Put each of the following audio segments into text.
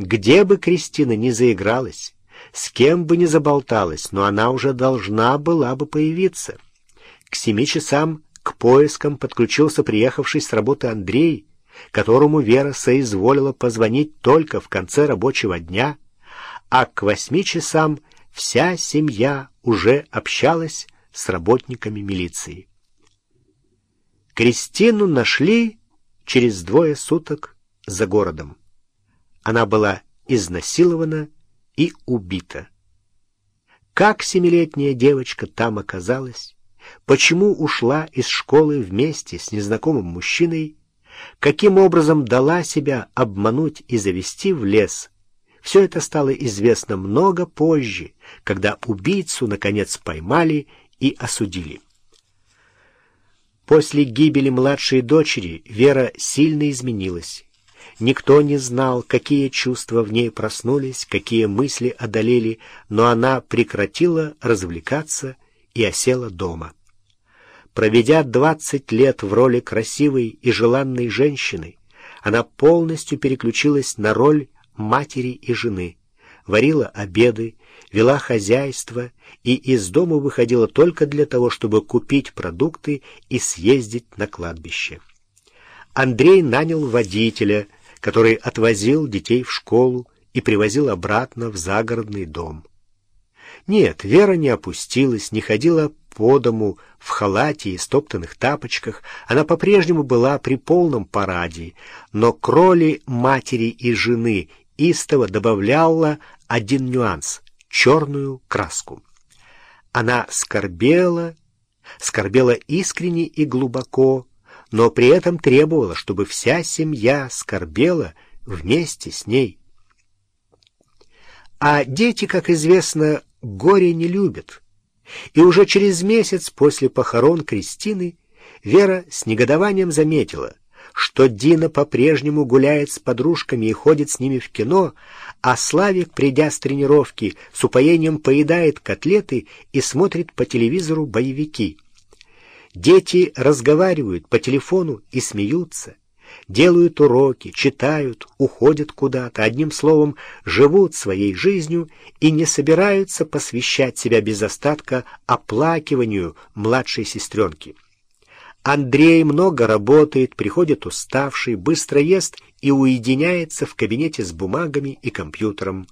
Где бы Кристина ни заигралась, с кем бы ни заболталась, но она уже должна была бы появиться. К семи часам к поискам подключился приехавший с работы Андрей, которому Вера соизволила позвонить только в конце рабочего дня, а к восьми часам вся семья уже общалась с работниками милиции. Кристину нашли через двое суток за городом. Она была изнасилована и убита. Как семилетняя девочка там оказалась, почему ушла из школы вместе с незнакомым мужчиной, каким образом дала себя обмануть и завести в лес, все это стало известно много позже, когда убийцу, наконец, поймали и осудили. После гибели младшей дочери Вера сильно изменилась. Никто не знал, какие чувства в ней проснулись, какие мысли одолели, но она прекратила развлекаться и осела дома. Проведя двадцать лет в роли красивой и желанной женщины, она полностью переключилась на роль матери и жены, варила обеды, вела хозяйство и из дома выходила только для того, чтобы купить продукты и съездить на кладбище. Андрей нанял водителя, который отвозил детей в школу и привозил обратно в загородный дом. Нет, Вера не опустилась, не ходила по дому в халате и стоптанных тапочках. Она по-прежнему была при полном параде, но к роли матери и жены истово добавляла один нюанс — черную краску. Она скорбела, скорбела искренне и глубоко, но при этом требовала, чтобы вся семья скорбела вместе с ней. А дети, как известно, горе не любят. И уже через месяц после похорон Кристины Вера с негодованием заметила, что Дина по-прежнему гуляет с подружками и ходит с ними в кино, а Славик, придя с тренировки, с упоением поедает котлеты и смотрит по телевизору боевики. Дети разговаривают по телефону и смеются, делают уроки, читают, уходят куда-то, одним словом, живут своей жизнью и не собираются посвящать себя без остатка оплакиванию младшей сестренки. Андрей много работает, приходит уставший, быстро ест и уединяется в кабинете с бумагами и компьютером.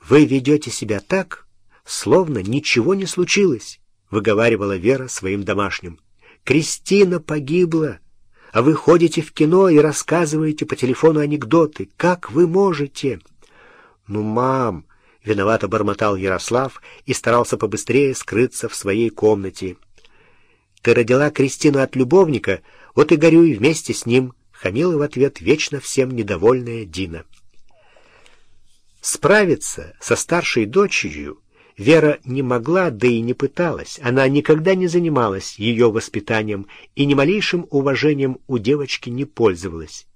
«Вы ведете себя так, словно ничего не случилось», — выговаривала Вера своим домашним. «Кристина погибла, а вы ходите в кино и рассказываете по телефону анекдоты. Как вы можете?» «Ну, мам», — виновато бормотал Ярослав и старался побыстрее скрыться в своей комнате. Ты родила Кристину от любовника, вот и горюй вместе с ним, — хамила в ответ вечно всем недовольная Дина. Справиться со старшей дочерью Вера не могла, да и не пыталась. Она никогда не занималась ее воспитанием и ни малейшим уважением у девочки не пользовалась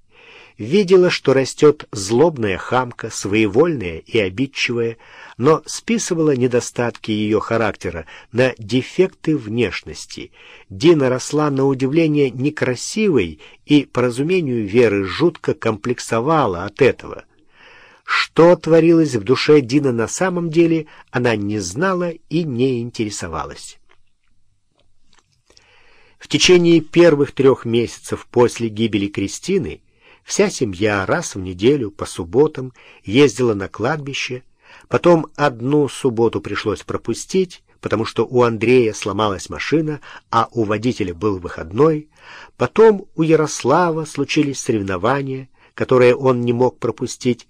видела, что растет злобная хамка, своевольная и обидчивая, но списывала недостатки ее характера на дефекты внешности. Дина росла на удивление некрасивой и, по разумению Веры, жутко комплексовала от этого. Что творилось в душе Дина на самом деле, она не знала и не интересовалась. В течение первых трех месяцев после гибели Кристины Вся семья раз в неделю по субботам ездила на кладбище, потом одну субботу пришлось пропустить, потому что у Андрея сломалась машина, а у водителя был выходной, потом у Ярослава случились соревнования, которые он не мог пропустить,